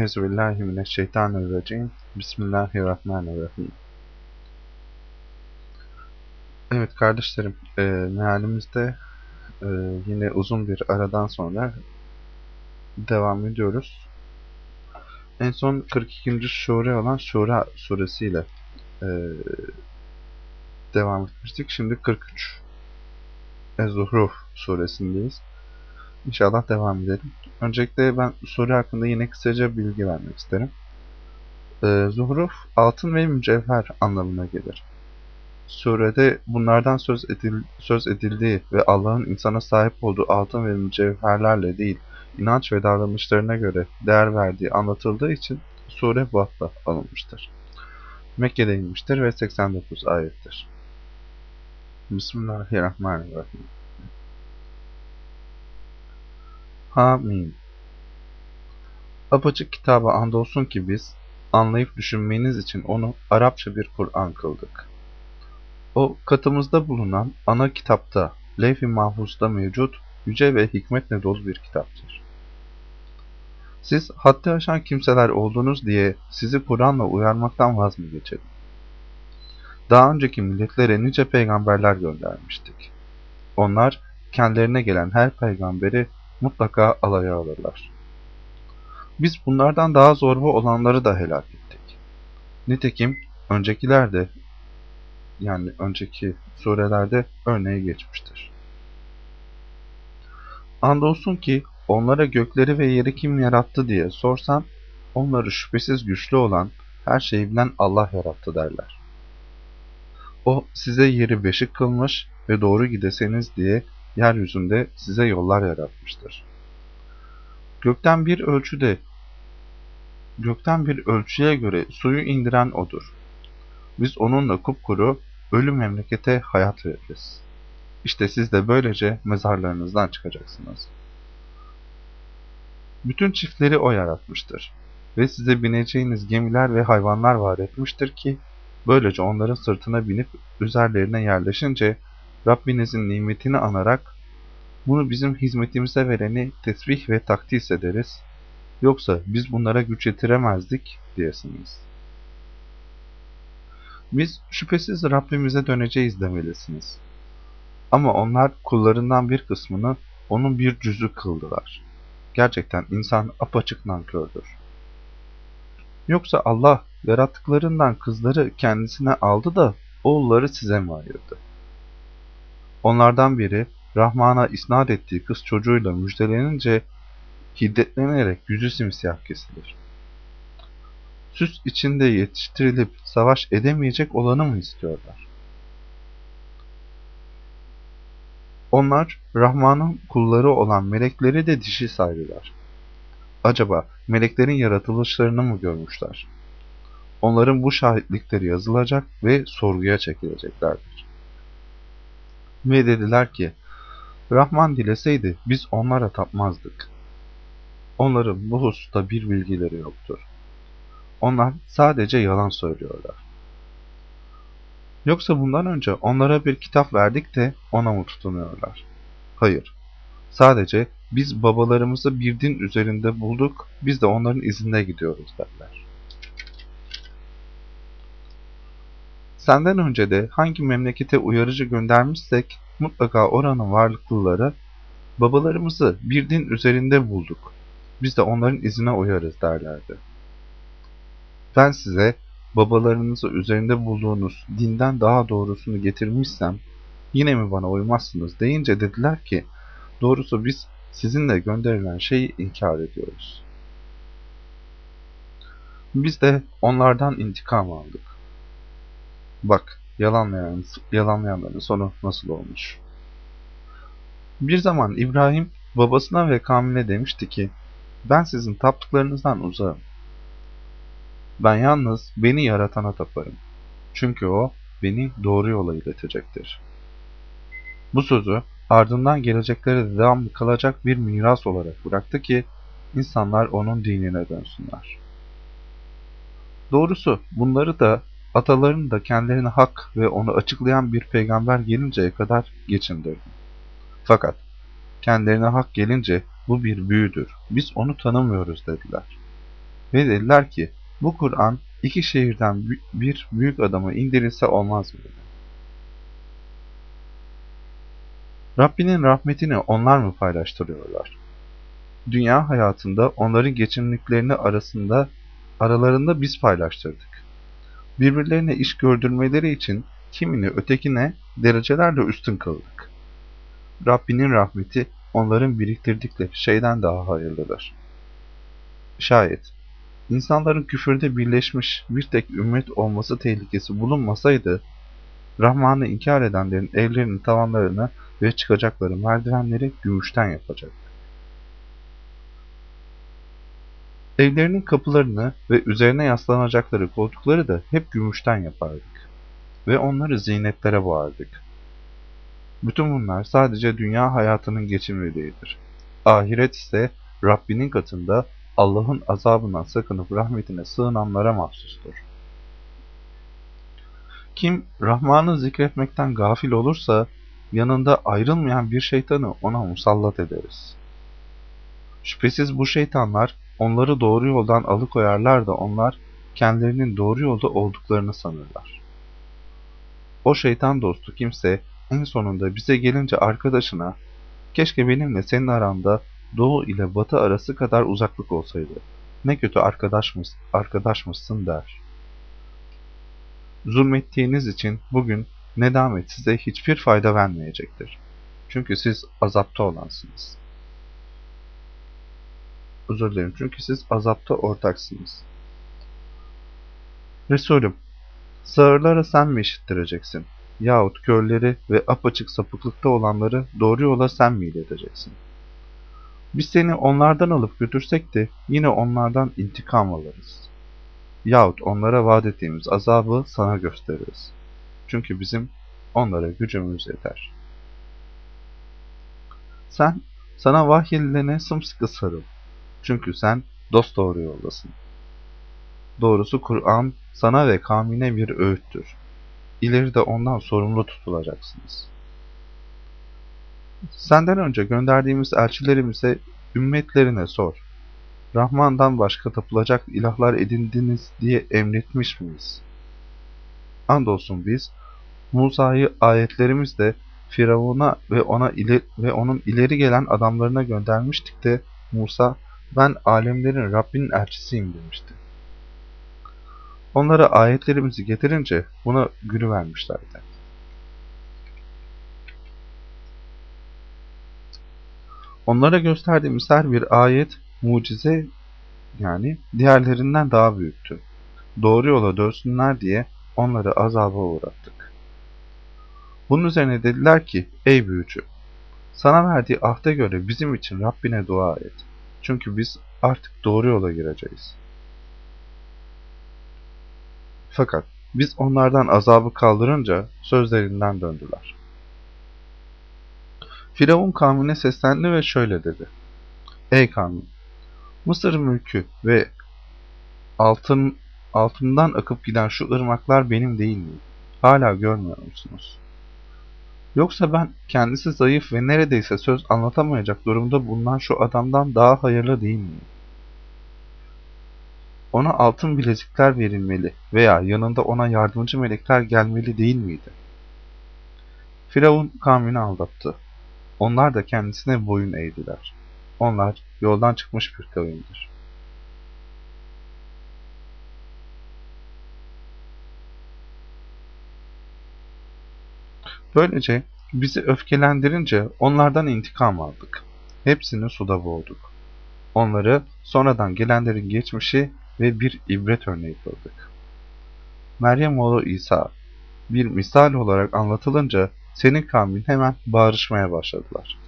Euzubillahimineşşeytanirracim. Bismillahirrahmanirrahim. Evet kardeşlerim, e, mealimizde e, yine uzun bir aradan sonra devam ediyoruz. En son 42. sure olan Şura suresiyle e, devam etmiştik. Şimdi 43 Ez-Zuhruf suresindeyiz. İnşallah devam edelim. Öncelikle ben soru hakkında yine kısaca bilgi vermek isterim. Ee, zuhruf, altın ve mücevher anlamına gelir. Surede bunlardan söz, edil, söz edildiği ve Allah'ın insana sahip olduğu altın ve mücevherlerle değil, inanç ve davranışlarına göre değer verdiği anlatıldığı için sure bu adla alınmıştır. Mekke'de inmiştir ve 89 ayettir. Bismillahirrahmanirrahim. Hamim. Apaçık kitaba andolsun ki biz, anlayıp düşünmeniz için onu Arapça bir Kur'an kıldık. O, katımızda bulunan ana kitapta, levh-i mahfuzda mevcut, yüce ve hikmetle dolu bir kitaptır. Siz haddi aşan kimseler oldunuz diye sizi Kur'an'la uyarmaktan vaz mı geçelim? Daha önceki milletlere nice peygamberler göndermiştik. Onlar, kendilerine gelen her peygamberi mutlaka alaya alırlar. Biz bunlardan daha zorba olanları da helak ettik. Nitekim öncekiler de yani önceki surelerde örneği geçmiştir. Andolsun ki onlara gökleri ve yeri kim yarattı diye sorsan, onları şüphesiz güçlü olan, her şeyi bilen Allah yarattı derler. O size yeri beşik kılmış ve doğru gideseniz diye yeryüzünde size yollar yaratmıştır. Gökten bir ölçüde gökten bir ölçüye göre suyu indiren odur. Biz onunla kupkuru ölü memlekete hayat veririz. İşte siz de böylece mezarlarınızdan çıkacaksınız. Bütün çiftleri o yaratmıştır. Ve size bineceğiniz gemiler ve hayvanlar var etmiştir ki, böylece onların sırtına binip üzerlerine yerleşince Rabbinizin nimetini anarak bunu bizim hizmetimize vereni tesbih ve takdis ederiz. Yoksa biz bunlara güç yetiremezdik diyesiniz. Biz şüphesiz Rabbimize döneceğiz demelisiniz. Ama onlar kullarından bir kısmını onun bir cüzü kıldılar. Gerçekten insan apaçık nankördür. Yoksa Allah yarattıklarından kızları kendisine aldı da oğulları size mi ayırdı? Onlardan biri Rahman'a isnat ettiği kız çocuğuyla müjdelenince hiddetlenerek yüzü simsiyah kesilir. Süs içinde yetiştirilip savaş edemeyecek olanı mı istiyorlar? Onlar Rahman'ın kulları olan melekleri de dişi saydılar. Acaba meleklerin yaratılışlarını mı görmüşler? Onların bu şahitlikleri yazılacak ve sorguya çekileceklerdir. Ve dediler ki, Rahman dileseydi biz onlara tapmazdık. Onların bu hususta bir bilgileri yoktur. Onlar sadece yalan söylüyorlar. Yoksa bundan önce onlara bir kitap verdik de ona mı tutunuyorlar? Hayır. Sadece biz babalarımızı bir din üzerinde bulduk, biz de onların izinde gidiyoruz derler. Senden önce de hangi memlekete uyarıcı göndermişsek mutlaka oranın varlıklıları babalarımızı bir din üzerinde bulduk. Biz de onların izine uyarız derlerdi. Ben size babalarınızı üzerinde bulduğunuz dinden daha doğrusunu getirmişsem yine mi bana uymazsınız deyince dediler ki doğrusu biz sizinle gönderilen şeyi inkar ediyoruz. Biz de onlardan intikam aldık. Bak, yalanlayan, yalanlayanların sonu nasıl olmuş. Bir zaman İbrahim babasına ve kavmine demişti ki, ben sizin taptıklarınızdan uzağım. Ben yalnız beni yaratana taparım. Çünkü o beni doğru yola iletecektir. Bu sözü ardından geleceklere de devamlı kalacak bir miras olarak bıraktı ki insanlar onun dinine dönsünler. Doğrusu bunları da atalarını da kendilerine hak ve onu açıklayan bir peygamber gelinceye kadar geçindirdi. Fakat kendilerine hak gelince bu bir büyüdür, biz onu tanımıyoruz dediler. ve dediler ki bu Kur'an iki şehirden bir büyük adama indirilse olmaz mı? Rabbinin rahmetini onlar mı paylaştırıyorlar? Dünya hayatında onların geçimliklerini arasında aralarında biz paylaştırdık. Birbirlerine iş gördürmeleri için kimini ötekine derecelerle üstün kıldık. Rabbinin rahmeti onların biriktirdikleri şeyden daha hayırlıdır. Şayet insanların küfürde birleşmiş bir tek ümmet olması tehlikesi bulunmasaydı, Rahman'ı inkar edenlerin evlerinin tavanlarını ve çıkacakları merdivenleri gümüşten yapacak. Evlerinin kapılarını ve üzerine yaslanacakları koltukları da hep gümüşten yapardık. Ve onları ziynetlere boğardık. Bütün bunlar sadece dünya hayatının geçimliliğidir. Ahiret ise Rabbinin katında Allah'ın azabından sakınıp rahmetine sığınanlara mahsustur. Kim Rahman'ı zikretmekten gafil olursa yanında ayrılmayan bir şeytanı ona musallat ederiz. Şüphesiz bu şeytanlar onları doğru yoldan alıkoyarlar da onlar kendilerinin doğru yolda olduklarını sanırlar. O şeytan dostu kimse en sonunda bize gelince arkadaşına keşke benimle senin aranda doğu ile batı arası kadar uzaklık olsaydı. Ne kötü arkadaşmış, arkadaşmışsın der. Zulmettiğiniz için bugün nedamet size hiçbir fayda vermeyecektir. Çünkü siz azapta olansınız. Özür dilerim çünkü siz azapta ortaksınız. Resulüm, sağırlara sen mi işittireceksin? Yahut körleri ve apaçık sapıklıkta olanları doğru yola sen mi ileteceksin? Biz seni onlardan alıp götürsek de yine onlardan intikam alırız. Yahut onlara vaat ettiğimiz azabı sana gösteririz. Çünkü bizim onlara gücümüz yeter. Sen, sana vahyedilene sımsıkı sarıl. Çünkü sen dosdoğru yoldasın. Doğrusu Kur'an sana ve kavmine bir öğüttür. İleride ondan sorumlu tutulacaksınız. Senden önce gönderdiğimiz elçilerimize ümmetlerine sor. Rahman'dan başka tapılacak ilahlar edindiniz diye emretmiş miyiz? Andolsun biz Musa'yı ayetlerimizle Firavun'a ve ona ileri, ve onun ileri gelen adamlarına göndermiştik de Musa ben alemlerin Rabbinin elçisiyim demişti. Onlara ayetlerimizi getirince buna vermişlerdi. Onlara gösterdiğimiz her bir ayet, mucize yani diğerlerinden daha büyüktü. Doğru yola dönsünler diye onları azaba uğrattık. Bunun üzerine dediler ki, ey büyücü, sana verdiği ahde göre bizim için Rabbine dua et. Çünkü biz artık doğru yola gireceğiz. Fakat biz onlardan azabı kaldırınca sözlerinden döndüler. Firavun kavmine seslendi ve şöyle dedi. Ey kavmin! Mısır mülkü ve altın, altından akıp giden şu ırmaklar benim değil mi? Hala görmüyor musunuz? Yoksa ben kendisi zayıf ve neredeyse söz anlatamayacak durumda bulunan şu adamdan daha hayırlı değil miyim? Ona altın bilezikler verilmeli veya yanında ona yardımcı melekler gelmeli değil miydi? Firavun kavmini aldattı. Onlar da kendisine boyun eğdiler. Onlar yoldan çıkmış bir kavimdir. Böylece bizi öfkelendirince onlardan intikam aldık. Hepsini suda boğduk. Onları sonradan gelenlerin geçmişi ve bir ibret örneği kıldık. Meryem oğlu İsa bir misal olarak anlatılınca senin kavmin hemen bağırışmaya başladılar.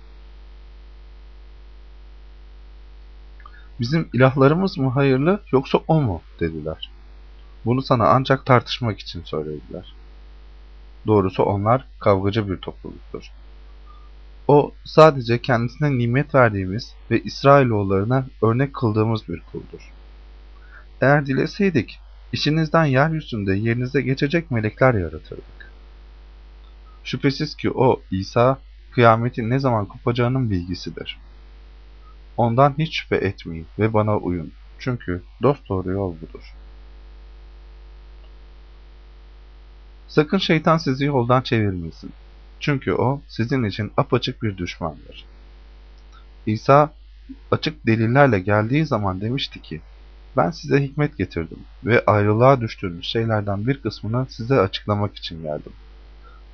Bizim ilahlarımız mı hayırlı yoksa o mu dediler. Bunu sana ancak tartışmak için söylediler. Doğrusu onlar kavgacı bir topluluktur. O sadece kendisine nimet verdiğimiz ve İsrailoğullarına örnek kıldığımız bir kuldur. Eğer dileseydik, içinizden yeryüzünde yerinize geçecek melekler yaratırdık. Şüphesiz ki o, İsa, kıyametin ne zaman kopacağının bilgisidir. Ondan hiç şüphe etmeyin ve bana uyun. Çünkü dosdoğru yol budur. Sakın şeytan sizi yoldan çevirmesin. Çünkü o sizin için apaçık bir düşmandır. İsa açık delillerle geldiği zaman demişti ki, ben size hikmet getirdim ve ayrılığa düştüğünüz şeylerden bir kısmını size açıklamak için geldim.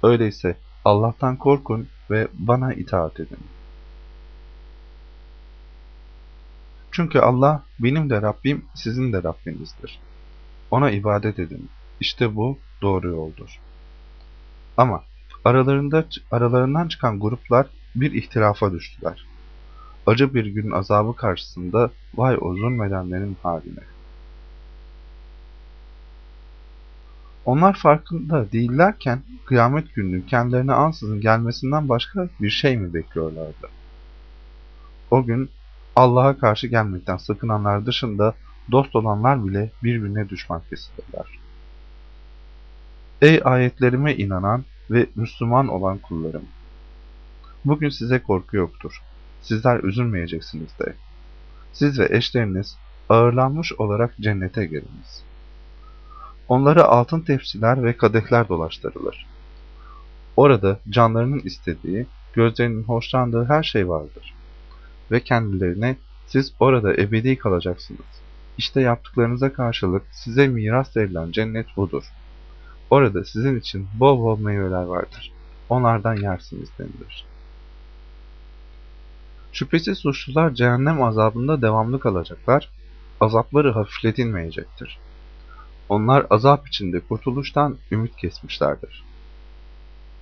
Öyleyse Allah'tan korkun ve bana itaat edin. Çünkü Allah benim de Rabbim, sizin de Rabbinizdir. Ona ibadet edin. İşte bu doğru yoldur. Ama aralarında aralarından çıkan gruplar bir ihtilafa düştüler. Acı bir günün azabı karşısında vay o zulmedenlerin haline. Onlar farkında değillerken kıyamet gününün kendilerine ansızın gelmesinden başka bir şey mi bekliyorlardı? O gün Allah'a karşı gelmekten sakınanlar dışında dost olanlar bile birbirine düşman kesilirler. Ey ayetlerime inanan ve Müslüman olan kullarım! Bugün size korku yoktur. Sizler üzülmeyeceksiniz de. Siz ve eşleriniz ağırlanmış olarak cennete giriniz. Onlara altın tepsiler ve kadehler dolaştırılır. Orada canlarının istediği, gözlerinin hoşlandığı her şey vardır. Ve kendilerine siz orada ebedi kalacaksınız. İşte yaptıklarınıza karşılık size miras verilen cennet budur. Orada sizin için bol bol meyveler vardır. Onlardan yersiniz denilir. Şüphesiz suçlular cehennem azabında devamlı kalacaklar, azapları hafifletilmeyecektir. Onlar azap içinde kurtuluştan ümit kesmişlerdir.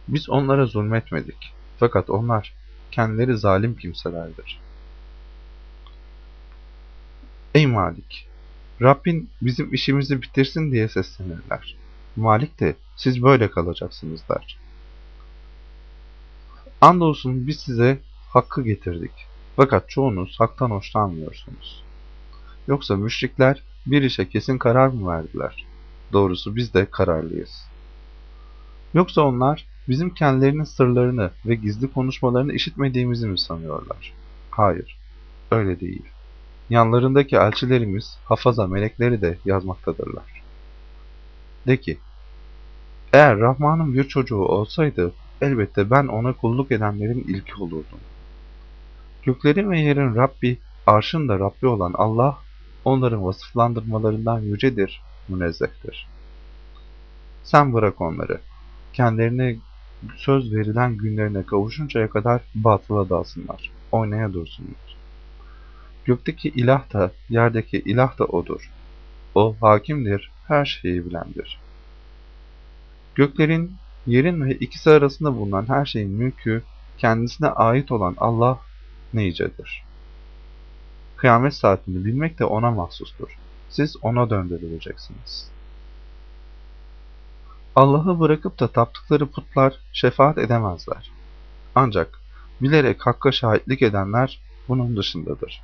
Biz onlara zulmetmedik. Fakat onlar kendileri zalim kimselerdir. Ey Malik! Rabbin bizim işimizi bitirsin diye seslenirler. Malik de siz böyle kalacaksınız der. Andolsun biz size hakkı getirdik. Fakat çoğunuz haktan hoşlanmıyorsunuz. Yoksa müşrikler bir işe kesin karar mı verdiler? Doğrusu biz de kararlıyız. Yoksa onlar bizim kendilerinin sırlarını ve gizli konuşmalarını işitmediğimizi mi sanıyorlar? Hayır, öyle değil. Yanlarındaki elçilerimiz, hafaza melekleri de yazmaktadırlar. De ki, eğer Rahman'ın bir çocuğu olsaydı, elbette ben ona kulluk edenlerin ilki olurdum. Göklerin ve yerin Rabbi, arşın da Rabbi olan Allah, onların vasıflandırmalarından yücedir, münezzehtir. Sen bırak onları. Kendilerine söz verilen günlerine kavuşuncaya kadar batıla dalsınlar. Oynaya dursunlar. Gökteki ilah da, yerdeki ilah da O'dur. O hakimdir, her şeyi bilendir. Göklerin, yerin ve ikisi arasında bulunan her şeyin mülkü, kendisine ait olan Allah nicedir. Kıyamet saatini bilmek de ona mahsustur. Siz ona döndürüleceksiniz. Allah'ı bırakıp da taptıkları putlar şefaat edemezler. Ancak bilerek hakka şahitlik edenler bunun dışındadır.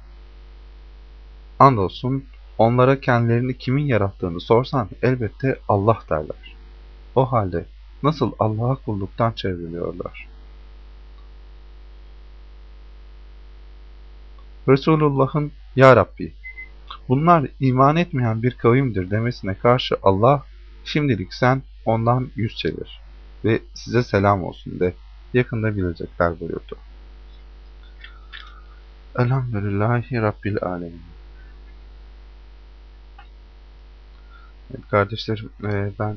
Andolsun onlara kendilerini kimin yarattığını sorsan elbette Allah derler. O halde nasıl Allah'a kulluktan çevriliyorlar? Resulullah'ın Ya Rabbi, bunlar iman etmeyen bir kavimdir demesine karşı Allah, şimdilik sen ondan yüz çevir ve size selam olsun de, yakında bilecekler buyurdu. Elhamdülillahi Rabbil Alemin. Evet kardeşlerim, ben